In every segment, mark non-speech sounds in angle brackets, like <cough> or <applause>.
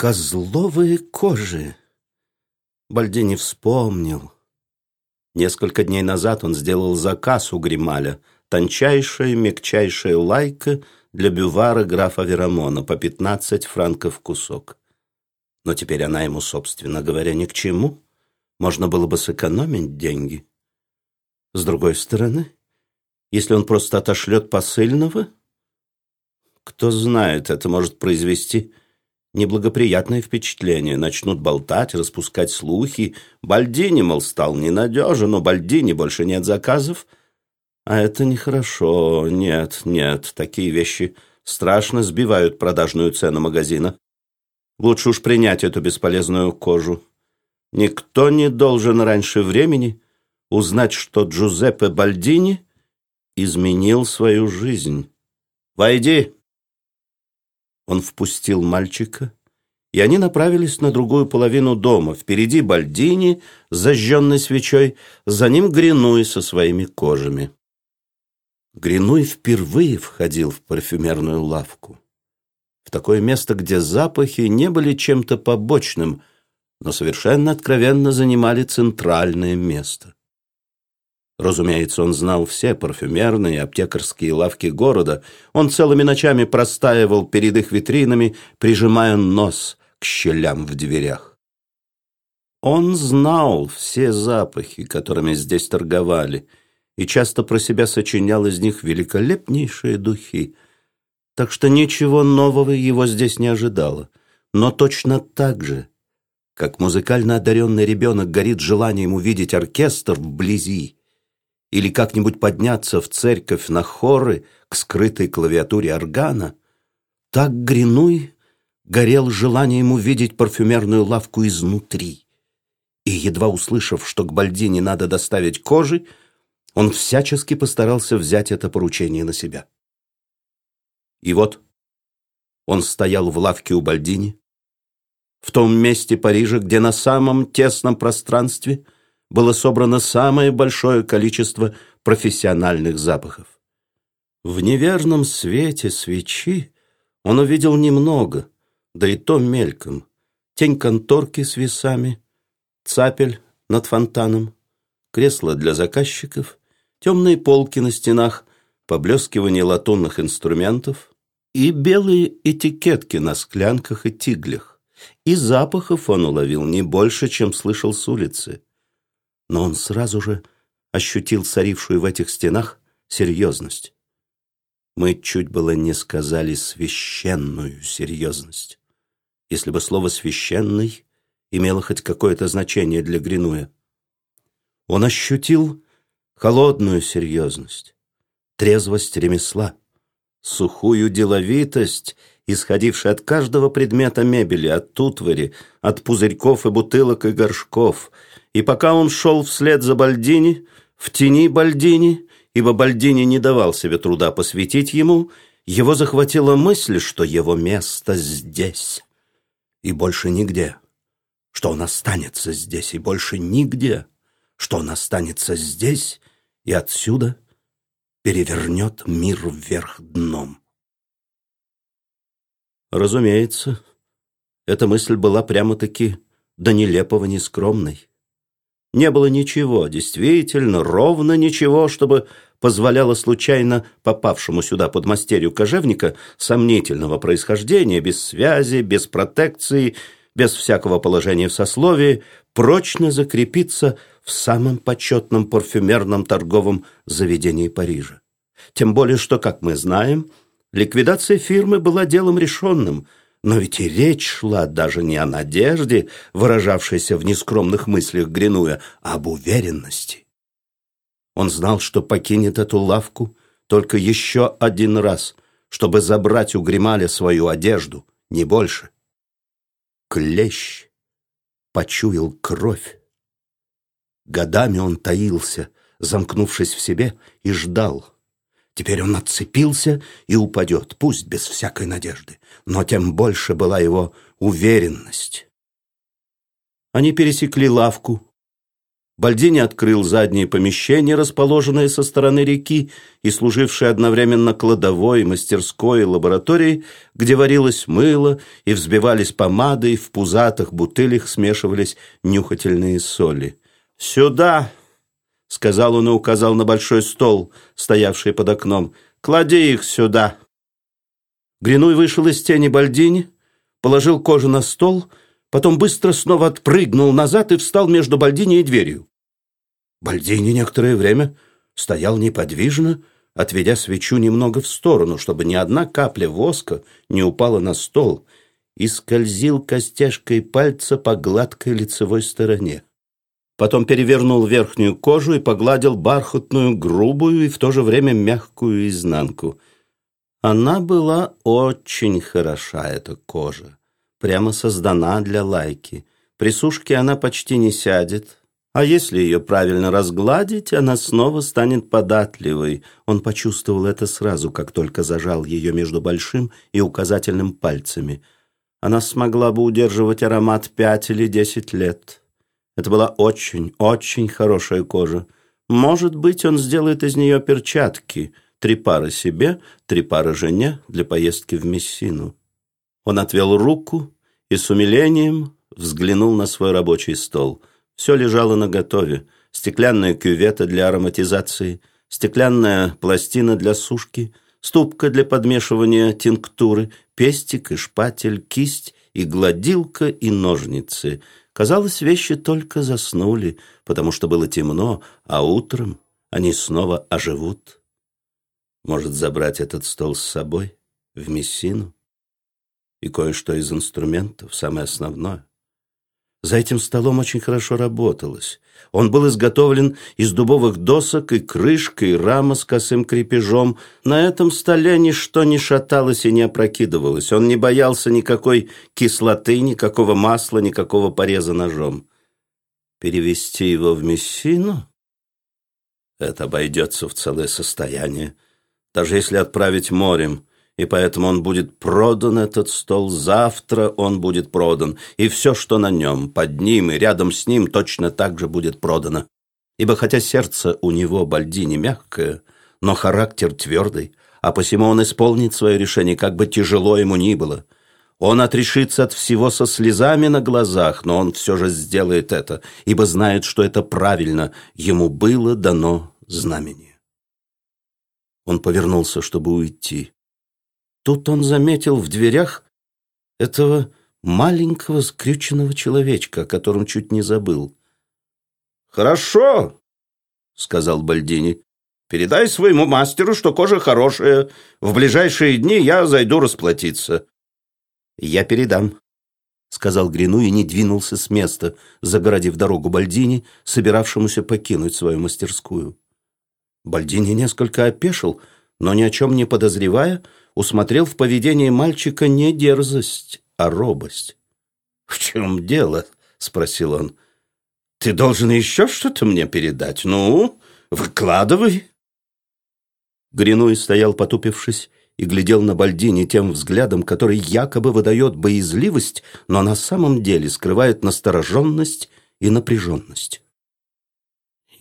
Козловые кожи. Бальдини вспомнил. Несколько дней назад он сделал заказ у Грималя. Тончайшая, мягчайшая лайка для бювара графа Верамона по пятнадцать франков кусок. Но теперь она ему, собственно говоря, ни к чему. Можно было бы сэкономить деньги. С другой стороны, если он просто отошлет посыльного, кто знает, это может произвести неблагоприятное впечатление. Начнут болтать, распускать слухи. Бальдини, мол, стал ненадежен, у Бальдини больше нет заказов. А это нехорошо. Нет, нет, такие вещи страшно сбивают продажную цену магазина. Лучше уж принять эту бесполезную кожу. Никто не должен раньше времени узнать, что Джузеппе Бальдини изменил свою жизнь. «Войди!» Он впустил мальчика, и они направились на другую половину дома. Впереди Бальдини с зажженной свечой, за ним Гринуй со своими кожами. Гринуй впервые входил в парфюмерную лавку. В такое место, где запахи не были чем-то побочным, но совершенно откровенно занимали центральное место. Разумеется, он знал все парфюмерные и аптекарские лавки города. Он целыми ночами простаивал перед их витринами, прижимая нос к щелям в дверях. Он знал все запахи, которыми здесь торговали, и часто про себя сочинял из них великолепнейшие духи. Так что ничего нового его здесь не ожидало. Но точно так же, как музыкально одаренный ребенок горит желанием увидеть оркестр вблизи, или как-нибудь подняться в церковь на хоры к скрытой клавиатуре органа, так Гринуй горел желанием увидеть парфюмерную лавку изнутри. И, едва услышав, что к Бальдине надо доставить кожи, он всячески постарался взять это поручение на себя. И вот он стоял в лавке у Бальдини, в том месте Парижа, где на самом тесном пространстве – было собрано самое большое количество профессиональных запахов. В неверном свете свечи он увидел немного, да и то мельком. Тень конторки с весами, цапель над фонтаном, кресло для заказчиков, темные полки на стенах, поблескивание латунных инструментов и белые этикетки на склянках и тиглях. И запахов он уловил не больше, чем слышал с улицы но он сразу же ощутил царившую в этих стенах серьезность. Мы чуть было не сказали священную серьезность. Если бы слово «священный» имело хоть какое-то значение для Гринуя. Он ощутил холодную серьезность, трезвость ремесла, сухую деловитость, исходившую от каждого предмета мебели, от утвари, от пузырьков и бутылок и горшков — и пока он шел вслед за Бальдини, в тени Бальдини, ибо Бальдини не давал себе труда посвятить ему, его захватила мысль, что его место здесь и больше нигде, что он останется здесь и больше нигде, что он останется здесь и отсюда перевернет мир вверх дном. Разумеется, эта мысль была прямо-таки до нелепого нескромной. Не было ничего, действительно, ровно ничего, чтобы позволяло случайно попавшему сюда подмастерью кожевника сомнительного происхождения, без связи, без протекции, без всякого положения в сословии, прочно закрепиться в самом почетном парфюмерном торговом заведении Парижа. Тем более, что, как мы знаем, ликвидация фирмы была делом решенным – но ведь и речь шла даже не о надежде, выражавшейся в нескромных мыслях Гринуя, а об уверенности. Он знал, что покинет эту лавку только еще один раз, чтобы забрать у Грималя свою одежду, не больше. Клещ почуял кровь. Годами он таился, замкнувшись в себе, и ждал, Теперь он отцепился и упадет, пусть без всякой надежды, но тем больше была его уверенность. Они пересекли лавку. Бальдини открыл задние помещения, расположенные со стороны реки и служившие одновременно кладовой, мастерской и лабораторией, где варилось мыло и взбивались помады, и в пузатых бутылях смешивались нюхательные соли. «Сюда!» — сказал он и указал на большой стол, стоявший под окном. «Клади их сюда!» Гринуй вышел из тени Бальдини, положил кожу на стол, потом быстро снова отпрыгнул назад и встал между Бальдини и дверью. Бальдини некоторое время стоял неподвижно, отведя свечу немного в сторону, чтобы ни одна капля воска не упала на стол, и скользил костяшкой пальца по гладкой лицевой стороне. Потом перевернул верхнюю кожу и погладил бархатную, грубую и в то же время мягкую изнанку. Она была очень хороша, эта кожа. Прямо создана для лайки. При сушке она почти не сядет, а если ее правильно разгладить, она снова станет податливой. Он почувствовал это сразу, как только зажал ее между большим и указательным пальцами. Она смогла бы удерживать аромат пять или десять лет. Это была очень, очень хорошая кожа. Может быть, он сделает из нее перчатки. Три пары себе, три пары жене для поездки в Мессину. Он отвел руку и с умилением взглянул на свой рабочий стол – все лежало наготове. Стеклянная кювета для ароматизации, стеклянная пластина для сушки, ступка для подмешивания тинктуры, пестик и шпатель, кисть и гладилка и ножницы. Казалось, вещи только заснули, потому что было темно, а утром они снова оживут. Может, забрать этот стол с собой в Мессину? И кое-что из инструментов, самое основное. За этим столом очень хорошо работалось. Он был изготовлен из дубовых досок и крышка, и рама с косым крепежом. На этом столе ничто не шаталось и не опрокидывалось. Он не боялся никакой кислоты, никакого масла, никакого пореза ножом. Перевести его в Мессину? Это обойдется в целое состояние. Даже если отправить морем – и поэтому он будет продан, этот стол. Завтра он будет продан, и все, что на нем, под ним и рядом с ним, точно так же будет продано. Ибо хотя сердце у него, Бальдини, мягкое, но характер твердый, а посему он исполнит свое решение, как бы тяжело ему ни было. Он отрешится от всего со слезами на глазах, но он все же сделает это, ибо знает, что это правильно, ему было дано знамение. Он повернулся, чтобы уйти. Тут он заметил в дверях этого маленького скрюченного человечка, о котором чуть не забыл. «Хорошо», — сказал Бальдини. «Передай своему мастеру, что кожа хорошая. В ближайшие дни я зайду расплатиться». «Я передам», — сказал Грину и не двинулся с места, загородив дорогу Бальдини, собиравшемуся покинуть свою мастерскую. Бальдини несколько опешил, но ни о чем не подозревая, — усмотрел в поведении мальчика не дерзость, а робость. «В чем дело?» — спросил он. «Ты должен еще что-то мне передать. Ну, выкладывай». Гринуй стоял, потупившись, и глядел на Бальдини тем взглядом, который якобы выдает боязливость, но на самом деле скрывает настороженность и напряженность.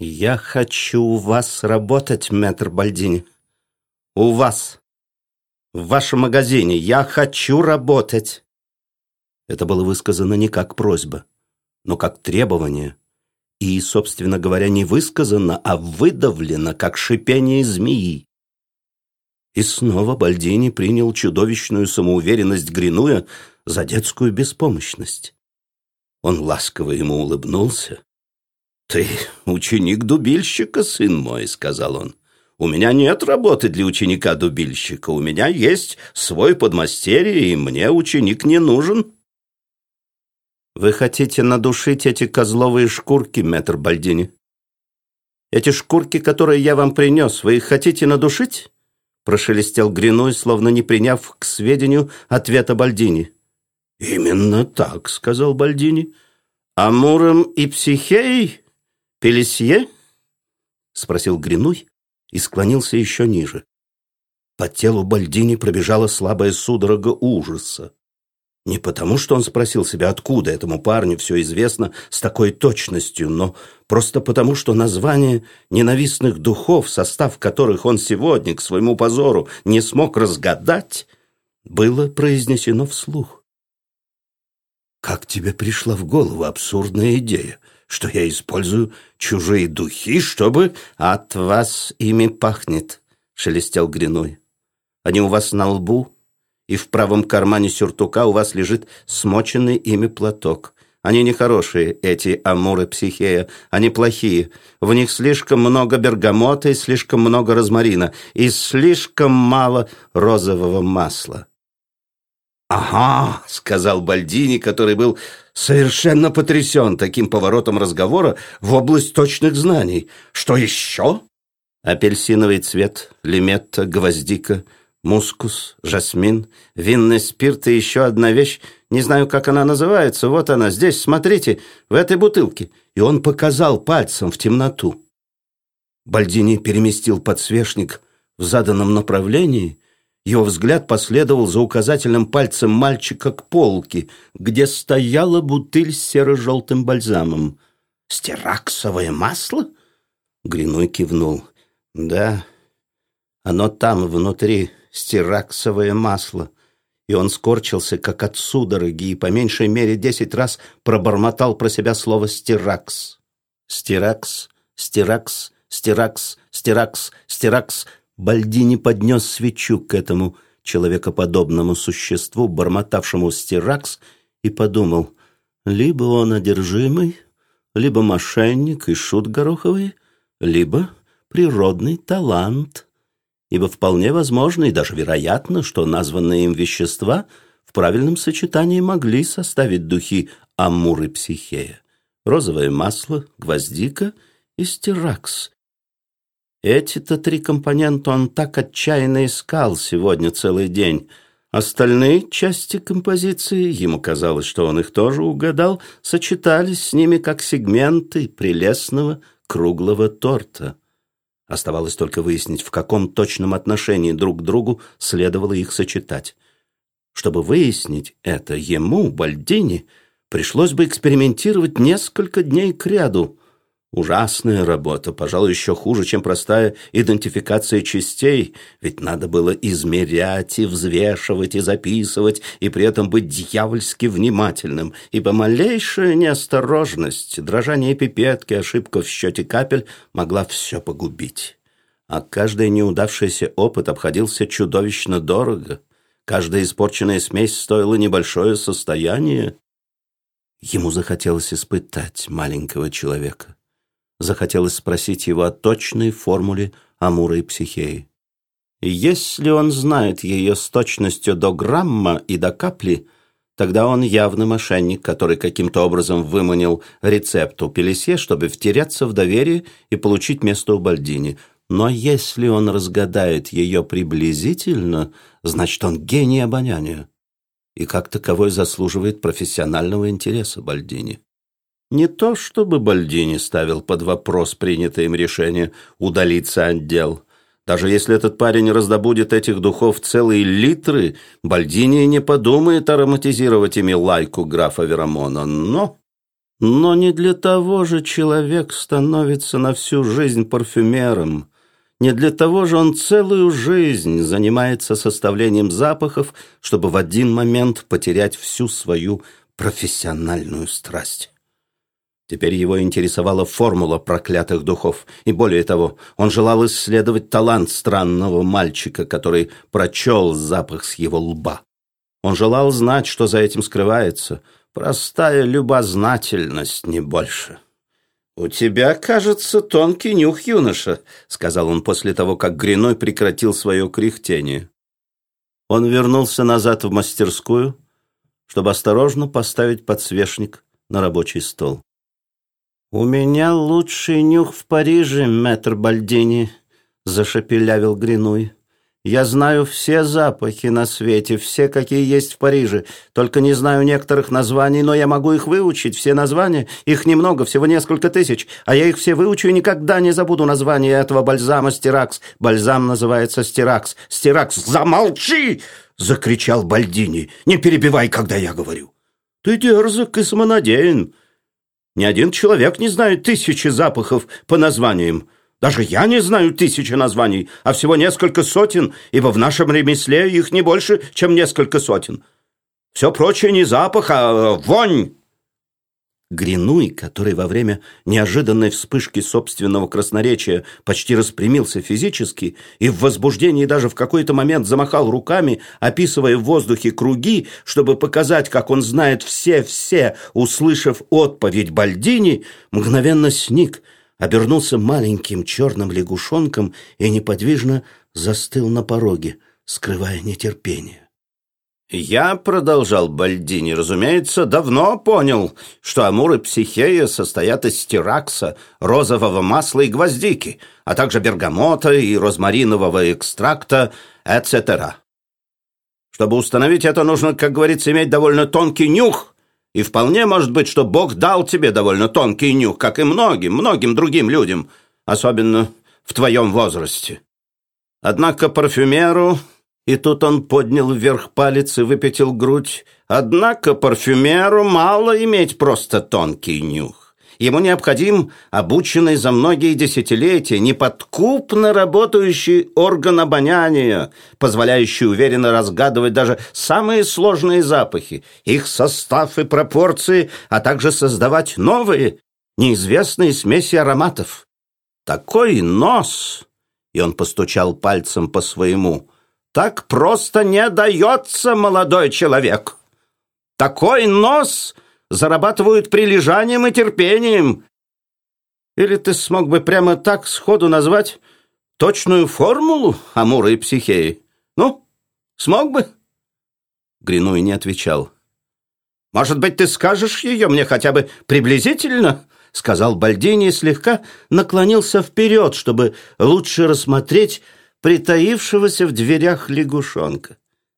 «Я хочу у вас работать, мэтр Бальдини. У вас в вашем магазине. Я хочу работать!» Это было высказано не как просьба, но как требование. И, собственно говоря, не высказано, а выдавлено, как шипение змеи. И снова Бальдини принял чудовищную самоуверенность Гринуя за детскую беспомощность. Он ласково ему улыбнулся. «Ты ученик дубильщика, сын мой», — сказал он. У меня нет работы для ученика-дубильщика. У меня есть свой подмастерье, и мне ученик не нужен. Вы хотите надушить эти козловые шкурки, мэтр Бальдини? Эти шкурки, которые я вам принес, вы их хотите надушить? Прошелестел Гриной, словно не приняв к сведению ответа Бальдини. «Именно так», — сказал Бальдини. «Амуром и Психей? Пелесье?» — спросил Гринуй, и склонился еще ниже. По телу Бальдини пробежала слабая судорога ужаса. Не потому, что он спросил себя, откуда этому парню все известно с такой точностью, но просто потому, что название ненавистных духов, состав которых он сегодня, к своему позору, не смог разгадать, было произнесено вслух. «Как тебе пришла в голову абсурдная идея, что я использую чужие духи, чтобы от вас ими пахнет?» — шелестел Гриной. «Они у вас на лбу, и в правом кармане сюртука у вас лежит смоченный ими платок. Они нехорошие, эти амуры психея, они плохие. В них слишком много бергамота и слишком много розмарина, и слишком мало розового масла. «Ага», — сказал Бальдини, который был совершенно потрясен таким поворотом разговора в область точных знаний. «Что еще?» Апельсиновый цвет, лиметта, гвоздика, мускус, жасмин, винный спирт и еще одна вещь, не знаю, как она называется, вот она, здесь, смотрите, в этой бутылке. И он показал пальцем в темноту. Бальдини переместил подсвечник в заданном направлении его взгляд последовал за указательным пальцем мальчика к полке, где стояла бутыль с серо-желтым бальзамом. «Стираксовое масло?» Гриной кивнул. «Да, оно там, внутри, стираксовое масло». И он скорчился, как от судороги, и по меньшей мере десять раз пробормотал про себя слово «стиракс». «Стиракс, стиракс, стиракс, стиракс, стиракс», Бальдини поднес свечу к этому человекоподобному существу, бормотавшему стиракс, и подумал, либо он одержимый, либо мошенник и шут гороховый, либо природный талант. Ибо вполне возможно и даже вероятно, что названные им вещества в правильном сочетании могли составить духи Амур и Психея. Розовое масло, гвоздика и стиракс, эти-то три компонента он так отчаянно искал сегодня целый день. Остальные части композиции, ему казалось, что он их тоже угадал, сочетались с ними как сегменты прелестного круглого торта. Оставалось только выяснить, в каком точном отношении друг к другу следовало их сочетать. Чтобы выяснить это ему, Бальдини, пришлось бы экспериментировать несколько дней кряду, Ужасная работа, пожалуй, еще хуже, чем простая идентификация частей, ведь надо было измерять и взвешивать и записывать, и при этом быть дьявольски внимательным, ибо малейшая неосторожность, дрожание пипетки, ошибка в счете капель могла все погубить. А каждый неудавшийся опыт обходился чудовищно дорого. Каждая испорченная смесь стоила небольшое состояние. Ему захотелось испытать маленького человека захотелось спросить его о точной формуле Амура и Психеи. если он знает ее с точностью до грамма и до капли, тогда он явно мошенник, который каким-то образом выманил рецепт у Пелесье, чтобы втеряться в доверие и получить место у Бальдини. Но если он разгадает ее приблизительно, значит, он гений обоняния и как таковой заслуживает профессионального интереса Бальдини. Не то чтобы Бальдини ставил под вопрос принятое им решение удалиться от дел. Даже если этот парень раздобудет этих духов целые литры, Бальдини не подумает ароматизировать ими лайку графа Верамона. Но... Но не для того же человек становится на всю жизнь парфюмером. Не для того же он целую жизнь занимается составлением запахов, чтобы в один момент потерять всю свою профессиональную страсть. Теперь его интересовала формула проклятых духов, и более того, он желал исследовать талант странного мальчика, который прочел запах с его лба. Он желал знать, что за этим скрывается. Простая любознательность, не больше. «У тебя, кажется, тонкий нюх, юноша», — сказал он после того, как Гриной прекратил свое кряхтение. Он вернулся назад в мастерскую, чтобы осторожно поставить подсвечник на рабочий стол. «У меня лучший нюх в Париже, мэтр Бальдини», — зашепелявил Гринуй. Я знаю все запахи на свете, все, какие есть в Париже. Только не знаю некоторых названий, но я могу их выучить. Все названия, их немного, всего несколько тысяч. А я их все выучу и никогда не забуду название этого бальзама «Стиракс». Бальзам называется «Стиракс». «Стиракс, замолчи!» — закричал Бальдини. «Не перебивай, когда я говорю». «Ты дерзок и самонадеян. Ни один человек не знает тысячи запахов по названиям». Даже я не знаю тысячи названий, а всего несколько сотен, ибо в нашем ремесле их не больше, чем несколько сотен. Все прочее не запах, а вонь!» Гринуй, который во время неожиданной вспышки собственного красноречия почти распрямился физически и в возбуждении даже в какой-то момент замахал руками, описывая в воздухе круги, чтобы показать, как он знает все-все, услышав отповедь Бальдини, мгновенно сник – обернулся маленьким черным лягушонком и неподвижно застыл на пороге, скрывая нетерпение. «Я, — продолжал Бальдини, — разумеется, давно понял, что Амур и Психея состоят из стиракса, розового масла и гвоздики, а также бергамота и розмаринового экстракта, etc. Чтобы установить это, нужно, как говорится, иметь довольно тонкий нюх, и вполне может быть, что Бог дал тебе довольно тонкий нюх, как и многим, многим другим людям, особенно в твоем возрасте. Однако парфюмеру, и тут он поднял вверх палец и выпятил грудь, однако парфюмеру мало иметь просто тонкий нюх. Ему необходим обученный за многие десятилетия, неподкупно работающий орган обоняния, позволяющий уверенно разгадывать даже самые сложные запахи, их состав и пропорции, а также создавать новые, неизвестные смеси ароматов. Такой нос, и он постучал пальцем по своему, так просто не дается, молодой человек. Такой нос — зарабатывают прилежанием и терпением. Или ты смог бы прямо так сходу назвать точную формулу Амура и Психеи? Ну, смог бы?» Гринуй не отвечал. «Может быть, ты скажешь ее мне хотя бы приблизительно?» сказал Бальдини и слегка наклонился вперед, чтобы лучше рассмотреть притаившегося в дверях лягушонка.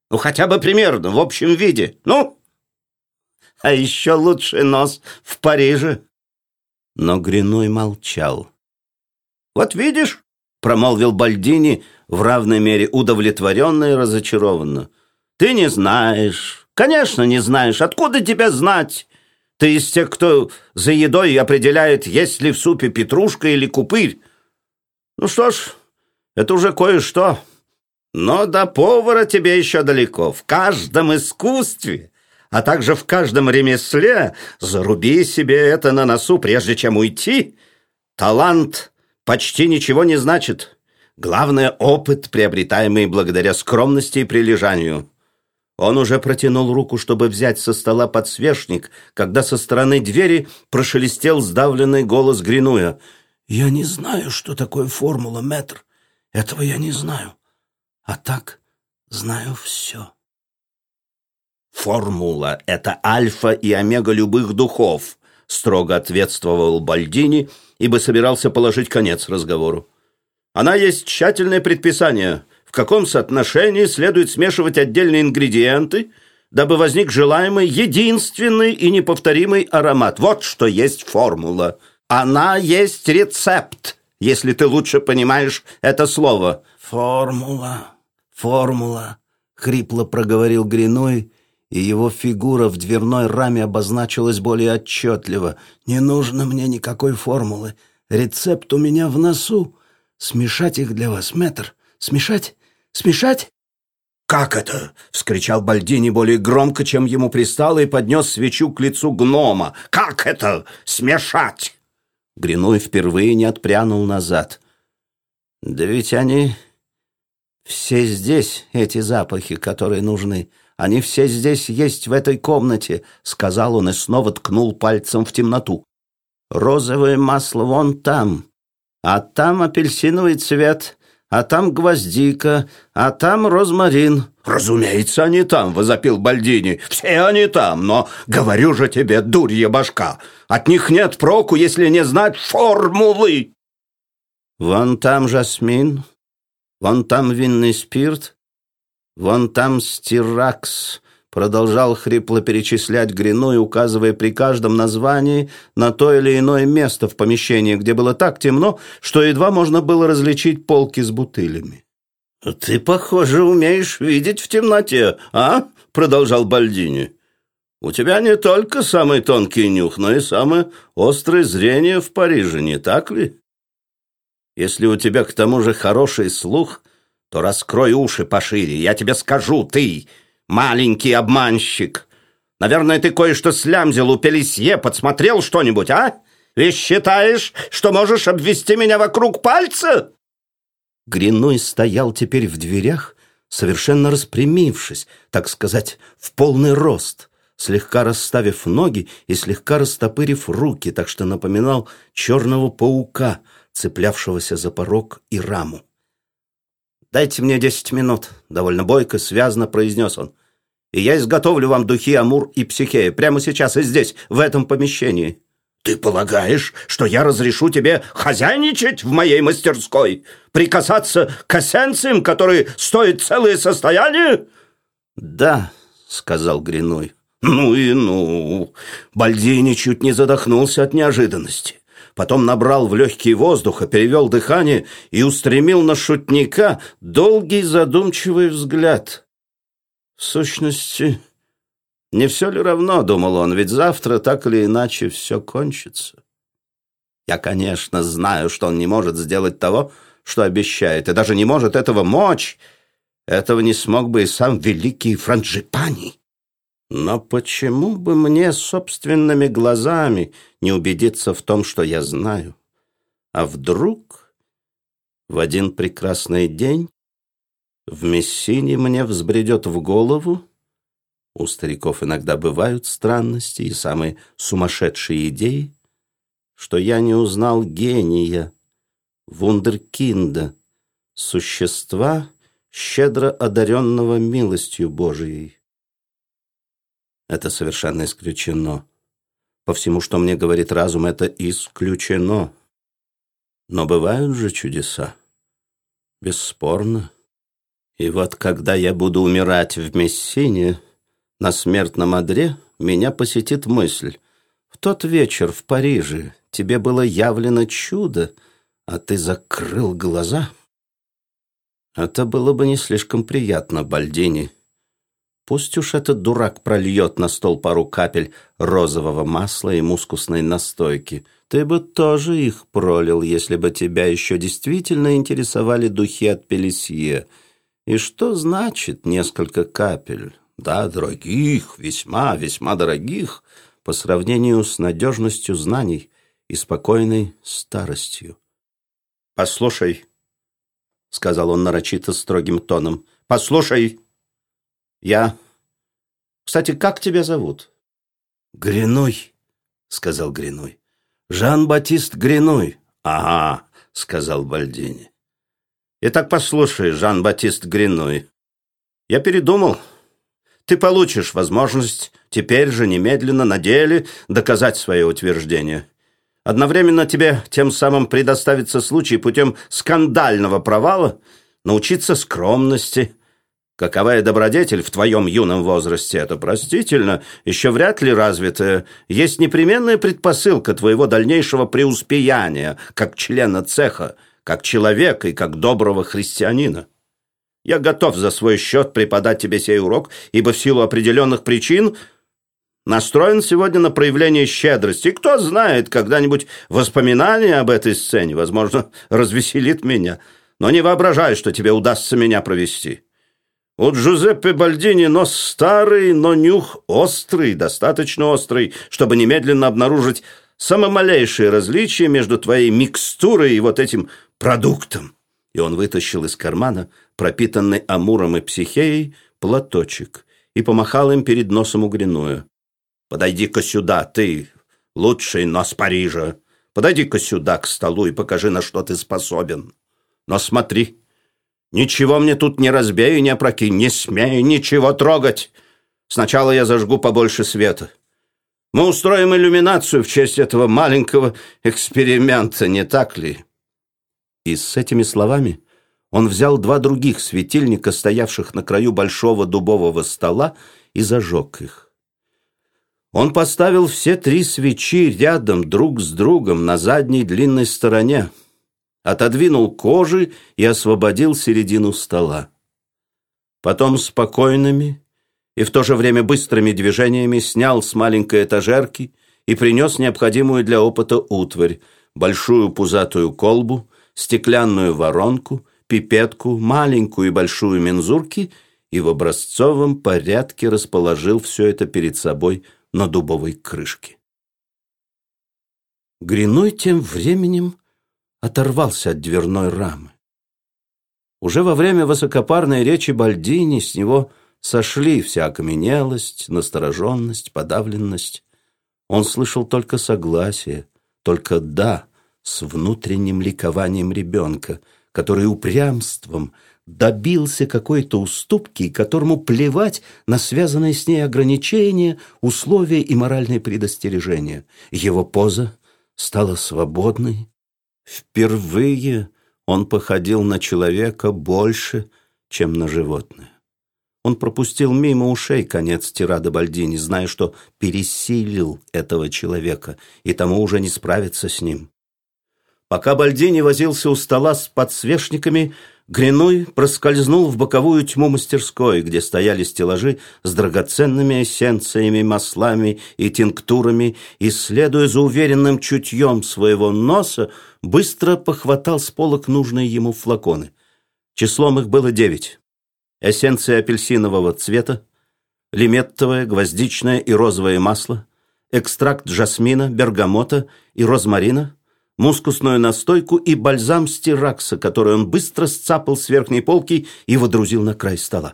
«Ну, хотя бы примерно, в общем виде. Ну?» а еще лучший нос в Париже». Но Гриной молчал. «Вот видишь», — промолвил Бальдини в равной мере удовлетворенно и разочарованно. «Ты не знаешь, конечно, не знаешь. Откуда тебя знать? Ты из тех, кто за едой определяет, есть ли в супе петрушка или купырь. Ну что ж, это уже кое-что. Но до повара тебе еще далеко. В каждом искусстве а также в каждом ремесле, заруби себе это на носу, прежде чем уйти. Талант почти ничего не значит. Главное — опыт, приобретаемый благодаря скромности и прилежанию. Он уже протянул руку, чтобы взять со стола подсвечник, когда со стороны двери прошелестел сдавленный голос Гринуя. «Я не знаю, что такое формула, метр. Этого я не знаю. А так знаю все». «Формула — это альфа и омега любых духов», — строго ответствовал Бальдини, ибо собирался положить конец разговору. «Она есть тщательное предписание, в каком соотношении следует смешивать отдельные ингредиенты, дабы возник желаемый единственный и неповторимый аромат. Вот что есть формула. Она есть рецепт, если ты лучше понимаешь это слово». «Формула, формула», — хрипло проговорил Гриной, и его фигура в дверной раме обозначилась более отчетливо. «Не нужно мне никакой формулы. Рецепт у меня в носу. Смешать их для вас, мэтр. Смешать? Смешать?» «Как это?» — вскричал Бальдини более громко, чем ему пристало, и поднес свечу к лицу гнома. «Как это? Смешать?» Гриной впервые не отпрянул назад. «Да ведь они все здесь, эти запахи, которые нужны. Они все здесь есть, в этой комнате», — сказал он и снова ткнул пальцем в темноту. «Розовое масло вон там, а там апельсиновый цвет, а там гвоздика, а там розмарин». «Разумеется, они там», — возопил Бальдини. «Все они там, но, говорю же тебе, дурья башка, от них нет проку, если не знать формулы». «Вон там жасмин, Вон там винный спирт, вон там стиракс, продолжал хрипло перечислять Гриной, указывая при каждом названии на то или иное место в помещении, где было так темно, что едва можно было различить полки с бутылями. «Ты, похоже, умеешь видеть в темноте, а?» — продолжал Бальдини. «У тебя не только самый тонкий нюх, но и самое острое зрение в Париже, не так ли? Если у тебя к тому же хороший слух, то раскрой уши пошире. Я тебе скажу, ты, маленький обманщик. Наверное, ты кое-что слямзил у Пелесье, подсмотрел что-нибудь, а? Ведь считаешь, что можешь обвести меня вокруг пальца?» Гриной стоял теперь в дверях, совершенно распрямившись, так сказать, в полный рост, слегка расставив ноги и слегка растопырив руки, так что напоминал черного паука, цеплявшегося за порог и раму. «Дайте мне десять минут», — довольно бойко, связно произнес он. «И я изготовлю вам духи Амур и Психея прямо сейчас и здесь, в этом помещении». «Ты полагаешь, что я разрешу тебе хозяйничать в моей мастерской? Прикасаться к эссенциям, которые стоят целое состояние?» «Да», — сказал Гриной. «Ну и ну!» Бальдини чуть не задохнулся от неожиданности. Потом набрал в легкий воздуха, перевел дыхание и устремил на шутника долгий задумчивый взгляд. В сущности, не все ли равно, думал он, ведь завтра так или иначе все кончится. Я, конечно, знаю, что он не может сделать того, что обещает, и даже не может этого мочь. Этого не смог бы и сам великий Франджипани. Но почему бы мне собственными глазами не убедиться в том, что я знаю? А вдруг в один прекрасный день в Мессине мне взбредет в голову, у стариков иногда бывают странности и самые сумасшедшие идеи, что я не узнал гения, вундеркинда, существа, щедро одаренного милостью Божией. Это совершенно исключено. По всему, что мне говорит разум, это исключено. Но бывают же чудеса. Бесспорно. И вот когда я буду умирать в Мессине, на смертном одре меня посетит мысль. В тот вечер в Париже тебе было явлено чудо, а ты закрыл глаза. Это было бы не слишком приятно, Бальдини. Пусть уж этот дурак прольет на стол пару капель розового масла и мускусной настойки. Ты бы тоже их пролил, если бы тебя еще действительно интересовали духи от Пелесье. И что значит несколько капель? да, дорогих, весьма, весьма дорогих, по сравнению с надежностью знаний и спокойной старостью. «Послушай», — сказал он нарочито строгим тоном, — «послушай, я... Кстати, как тебя зовут?» «Гриной», — сказал Гриной. «Жан-Батист Гриной». «Ага», — сказал Бальдини. «Итак, послушай, Жан-Батист Гриной. Я передумал». Ты получишь возможность теперь же немедленно на деле доказать свое утверждение. Одновременно тебе тем самым предоставится случай путем скандального провала научиться скромности. Каковая добродетель в твоем юном возрасте, это простительно, еще вряд ли развитая, есть непременная предпосылка твоего дальнейшего преуспеяния как члена цеха, как человека и как доброго христианина. Я готов за свой счет преподать тебе сей урок, ибо в силу определенных причин настроен сегодня на проявление щедрости. Кто знает, когда-нибудь воспоминание об этой сцене, возможно, <laughs> развеселит меня. Но не воображай, что тебе удастся меня провести. У Джузеппе Бальдини нос старый, но нюх острый, достаточно острый, чтобы немедленно обнаружить самое малейшее различие между твоей микстурой и вот этим продуктом. И он вытащил из кармана пропитанный амуром и психеей, платочек и помахал им перед носом угринуя. «Подойди-ка сюда, ты, лучший нос Парижа! Подойди-ка сюда, к столу, и покажи, на что ты способен. Но смотри, ничего мне тут не разбей и не опрокинь, не смей ничего трогать. Сначала я зажгу побольше света. Мы устроим иллюминацию в честь этого маленького эксперимента, не так ли?» И с этими словами он взял два других светильника, стоявших на краю большого дубового стола, и зажег их. Он поставил все три свечи рядом друг с другом на задней длинной стороне, отодвинул кожи и освободил середину стола. Потом спокойными и в то же время быстрыми движениями снял с маленькой этажерки и принес необходимую для опыта утварь, большую пузатую колбу, стеклянную воронку, пипетку, маленькую и большую мензурки и в образцовом порядке расположил все это перед собой на дубовой крышке. Гриной тем временем оторвался от дверной рамы. Уже во время высокопарной речи Бальдини с него сошли вся окаменелость, настороженность, подавленность. Он слышал только согласие, только «да» с внутренним ликованием ребенка, который упрямством добился какой-то уступки, которому плевать на связанные с ней ограничения, условия и моральные предостережения. Его поза стала свободной, Впервые он походил на человека больше, чем на животное. Он пропустил мимо ушей конец тирады Бальдини, зная, что пересилил этого человека, и тому уже не справиться с ним. Пока Бальдини возился у стола с подсвечниками, Гринуй проскользнул в боковую тьму мастерской, где стояли стеллажи с драгоценными эссенциями, маслами и тинктурами, и, следуя за уверенным чутьем своего носа, быстро похватал с полок нужные ему флаконы. Числом их было девять. Эссенция апельсинового цвета, лиметтовое, гвоздичное и розовое масло, экстракт жасмина, бергамота и розмарина – мускусную настойку и бальзам стиракса, который он быстро сцапал с верхней полки и водрузил на край стола.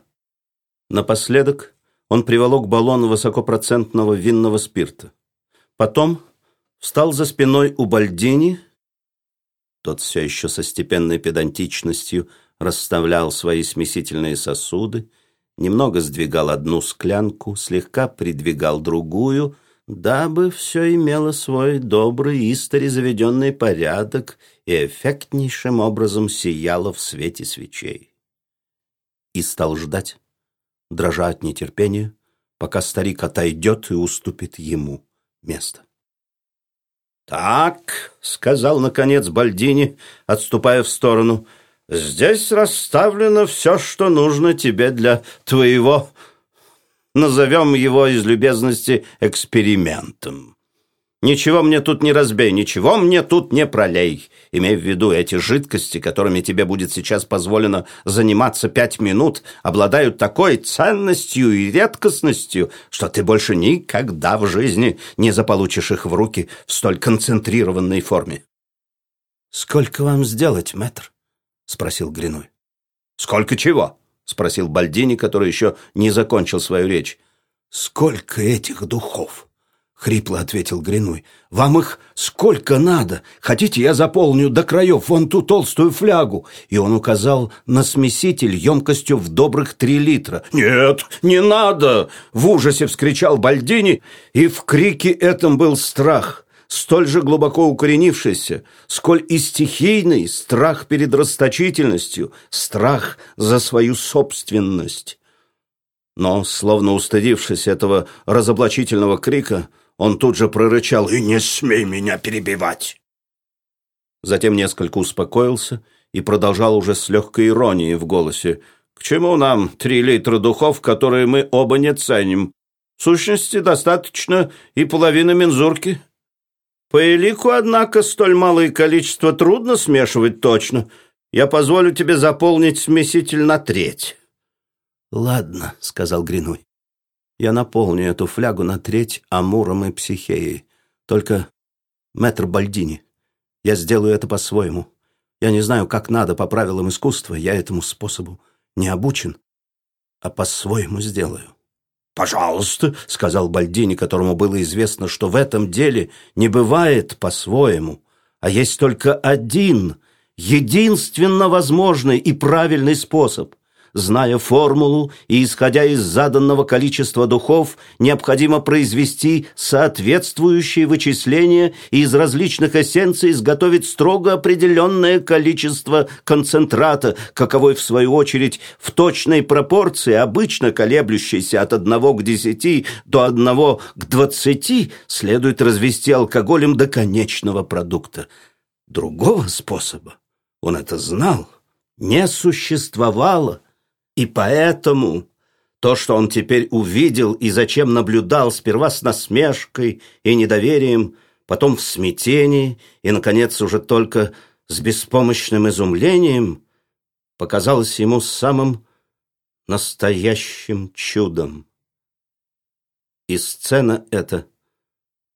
Напоследок он приволок баллон высокопроцентного винного спирта. Потом встал за спиной у Бальдини, тот все еще со степенной педантичностью расставлял свои смесительные сосуды, немного сдвигал одну склянку, слегка придвигал другую — дабы все имело свой добрый истори заведенный порядок и эффектнейшим образом сияло в свете свечей. И стал ждать, дрожа от нетерпения, пока старик отойдет и уступит ему место. «Так», — сказал, наконец, Бальдини, отступая в сторону, — «здесь расставлено все, что нужно тебе для твоего Назовем его из любезности экспериментом. Ничего мне тут не разбей, ничего мне тут не пролей. Имей в виду, эти жидкости, которыми тебе будет сейчас позволено заниматься пять минут, обладают такой ценностью и редкостностью, что ты больше никогда в жизни не заполучишь их в руки в столь концентрированной форме. «Сколько вам сделать, мэтр?» — спросил Гриной. «Сколько чего?» — спросил Бальдини, который еще не закончил свою речь. «Сколько этих духов?» — хрипло ответил Гринуй. «Вам их сколько надо? Хотите, я заполню до краев вон ту толстую флягу?» И он указал на смеситель емкостью в добрых три литра. «Нет, не надо!» — в ужасе вскричал Бальдини, и в крике этом был страх — столь же глубоко укоренившийся, сколь и стихийный страх перед расточительностью, страх за свою собственность. Но, словно устыдившись этого разоблачительного крика, он тут же прорычал «И не смей меня перебивать!» Затем несколько успокоился и продолжал уже с легкой иронией в голосе «К чему нам три литра духов, которые мы оба не ценим? В сущности, достаточно и половины мензурки». По элику, однако, столь малое количество трудно смешивать точно. Я позволю тебе заполнить смеситель на треть». «Ладно», — сказал Гринуй. «Я наполню эту флягу на треть амуром и психеей. Только, мэтр Бальдини, я сделаю это по-своему. Я не знаю, как надо по правилам искусства, я этому способу не обучен, а по-своему сделаю». «Пожалуйста», — сказал Бальдини, которому было известно, что в этом деле не бывает по-своему, а есть только один, единственно возможный и правильный способ. Зная формулу и исходя из заданного количества духов, необходимо произвести соответствующие вычисления и из различных эссенций изготовить строго определенное количество концентрата, каковой, в свою очередь, в точной пропорции, обычно колеблющейся от 1 к 10 до 1 к 20, следует развести алкоголем до конечного продукта. Другого способа, он это знал, не существовало, и поэтому то, что он теперь увидел и зачем наблюдал сперва с насмешкой и недоверием, потом в смятении и, наконец, уже только с беспомощным изумлением, показалось ему самым настоящим чудом. И сцена эта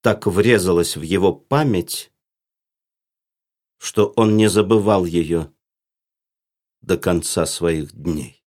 так врезалась в его память, что он не забывал ее до конца своих дней.